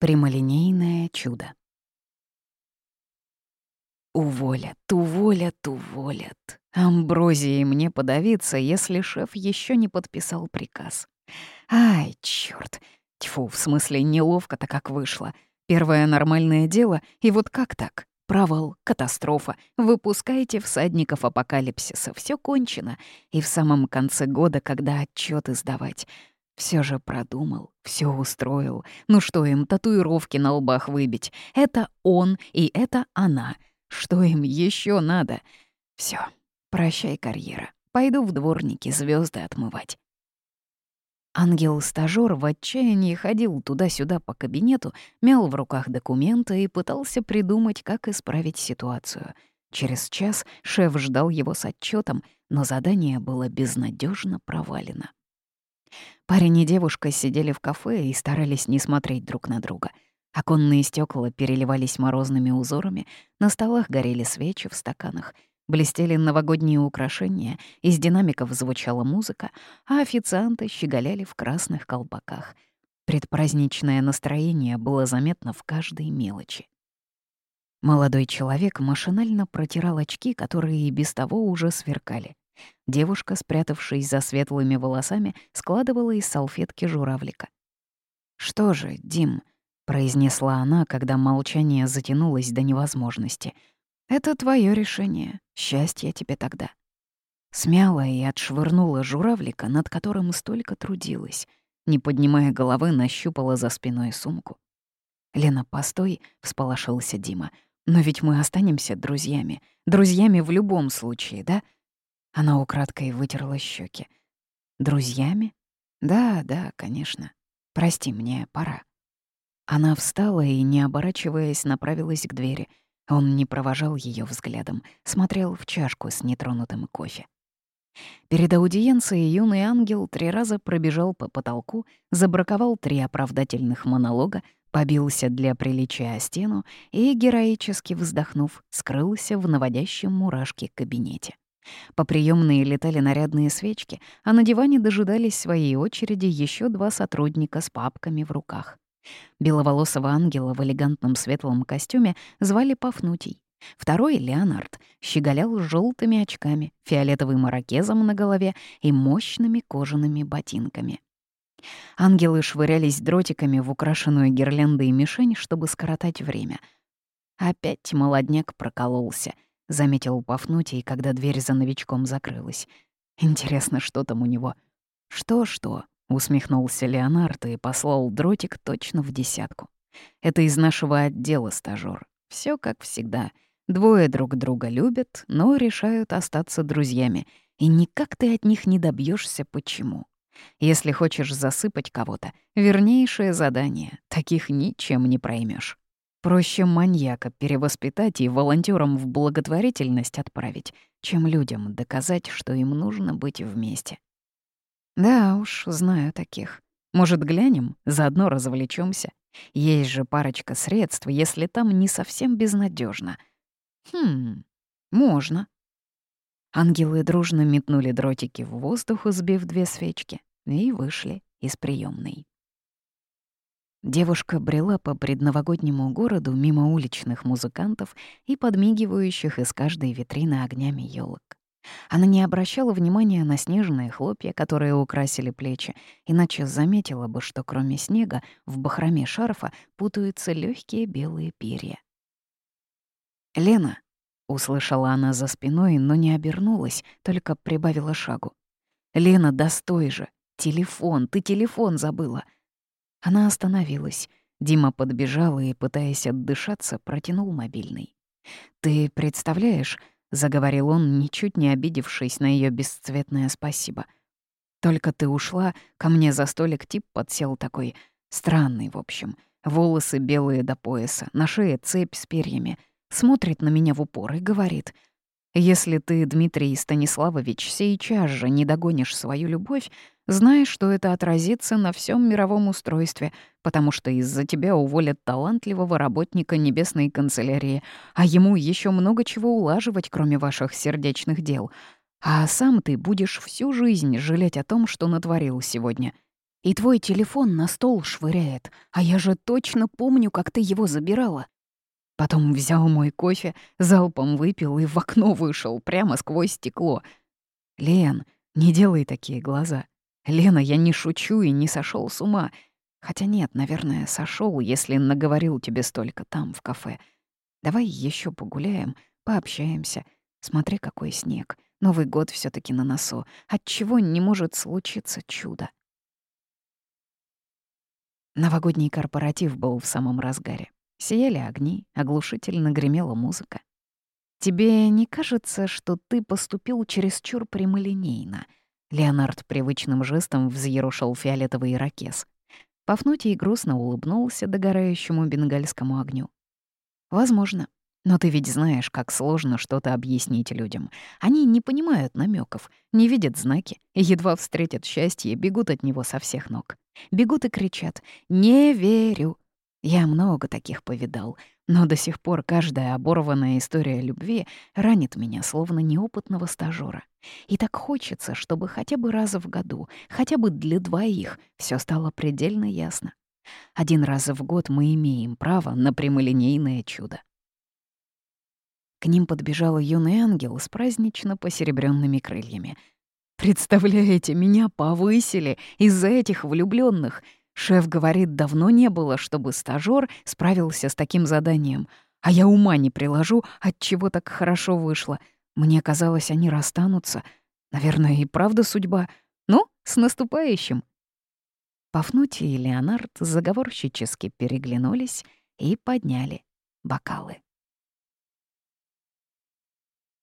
Прямолинейное чудо. Уволят, уволят, уволят. Амброзией мне подавиться, если шеф еще не подписал приказ. Ай, черт! Тьфу, в смысле, неловко-то как вышло. Первое нормальное дело, и вот как так? Провал, катастрофа, выпускайте всадников апокалипсиса, все кончено. И в самом конце года, когда отчеты сдавать. Все же продумал, все устроил. Ну что им, татуировки на лбах выбить? Это он и это она. Что им еще надо? Все, прощай, карьера. Пойду в дворники звезды отмывать. Ангел-стажёр в отчаянии ходил туда-сюда по кабинету, мял в руках документы и пытался придумать, как исправить ситуацию. Через час шеф ждал его с отчетом, но задание было безнадежно провалено. Парень и девушка сидели в кафе и старались не смотреть друг на друга. Оконные стекла переливались морозными узорами, на столах горели свечи в стаканах — Блестели новогодние украшения, из динамиков звучала музыка, а официанты щеголяли в красных колпаках. Предпраздничное настроение было заметно в каждой мелочи. Молодой человек машинально протирал очки, которые и без того уже сверкали. Девушка, спрятавшись за светлыми волосами, складывала из салфетки журавлика. «Что же, Дим», — произнесла она, когда молчание затянулось до невозможности — это твое решение. Счастье тебе тогда. Смяла и отшвырнула журавлика, над которым столько трудилась. Не поднимая головы, нащупала за спиной сумку. «Лена, постой», — всполошился Дима. «Но ведь мы останемся друзьями. Друзьями в любом случае, да?» Она украдкой вытерла щеки. «Друзьями? Да, да, конечно. Прости, мне пора». Она встала и, не оборачиваясь, направилась к двери — он не провожал ее взглядом, смотрел в чашку с нетронутым кофе. Перед аудиенцией юный ангел три раза пробежал по потолку, забраковал три оправдательных монолога, побился для приличия о стену и, героически вздохнув, скрылся в наводящем мурашки кабинете. По приемные летали нарядные свечки, а на диване дожидались своей очереди еще два сотрудника с папками в руках. Беловолосого ангела в элегантном светлом костюме звали Пафнутий. Второй, Леонард, щеголял желтыми очками, фиолетовым маракезом на голове и мощными кожаными ботинками. Ангелы швырялись дротиками в украшенную гирляндой мишень, чтобы скоротать время. «Опять молодняк прокололся», — заметил Пафнутий, когда дверь за новичком закрылась. «Интересно, что там у него?» «Что-что?» Усмехнулся Леонард и послал дротик точно в десятку. Это из нашего отдела, стажёр. Все как всегда. Двое друг друга любят, но решают остаться друзьями. И никак ты от них не добьешься почему. Если хочешь засыпать кого-то, вернейшее задание. Таких ничем не проймешь. Проще маньяка перевоспитать и волонтерам в благотворительность отправить, чем людям доказать, что им нужно быть вместе. Да уж, знаю таких. Может, глянем, заодно развлечемся. Есть же парочка средств, если там не совсем безнадежно. Хм, можно. Ангелы дружно метнули дротики в воздух, сбив две свечки, и вышли из приемной. Девушка брела по предновогоднему городу мимо уличных музыкантов и подмигивающих из каждой витрины огнями елок. Она не обращала внимания на снежные хлопья, которые украсили плечи, иначе заметила бы, что кроме снега в бахроме шарфа путаются легкие белые перья. «Лена!» — услышала она за спиной, но не обернулась, только прибавила шагу. «Лена, достой же! Телефон! Ты телефон забыла!» Она остановилась. Дима подбежал и, пытаясь отдышаться, протянул мобильный. «Ты представляешь, — заговорил он, ничуть не обидевшись на ее бесцветное спасибо. «Только ты ушла, ко мне за столик тип подсел такой, странный, в общем. Волосы белые до пояса, на шее цепь с перьями. Смотрит на меня в упор и говорит, «Если ты, Дмитрий Станиславович, сейчас же не догонишь свою любовь, Знай, что это отразится на всем мировом устройстве, потому что из-за тебя уволят талантливого работника небесной канцелярии, а ему еще много чего улаживать, кроме ваших сердечных дел. А сам ты будешь всю жизнь жалеть о том, что натворил сегодня. И твой телефон на стол швыряет, а я же точно помню, как ты его забирала. Потом взял мой кофе, залпом выпил и в окно вышел, прямо сквозь стекло. Лен, не делай такие глаза. Лена, я не шучу и не сошел с ума. Хотя нет, наверное, сошел, если наговорил тебе столько там, в кафе. Давай еще погуляем, пообщаемся. Смотри, какой снег. Новый год все таки на носу. Отчего не может случиться чудо? Новогодний корпоратив был в самом разгаре. Сияли огни, оглушительно гремела музыка. «Тебе не кажется, что ты поступил чересчур прямолинейно?» Леонард привычным жестом взъерошил фиолетовый ирокез. Пафнутий грустно улыбнулся догорающему бенгальскому огню. «Возможно. Но ты ведь знаешь, как сложно что-то объяснить людям. Они не понимают намеков, не видят знаки, едва встретят счастье, бегут от него со всех ног. Бегут и кричат «Не верю!» Я много таких повидал, но до сих пор каждая оборванная история любви ранит меня, словно неопытного стажёра. И так хочется, чтобы хотя бы раз в году, хотя бы для двоих, все стало предельно ясно. Один раз в год мы имеем право на прямолинейное чудо. К ним подбежал юный ангел с празднично посеребренными крыльями. «Представляете, меня повысили из-за этих влюбленных. Шеф говорит, давно не было, чтобы стажёр справился с таким заданием. А я ума не приложу, от чего так хорошо вышло. Мне казалось, они расстанутся. Наверное, и правда судьба. Ну, с наступающим!» Пафнутий и Леонард заговорщически переглянулись и подняли бокалы.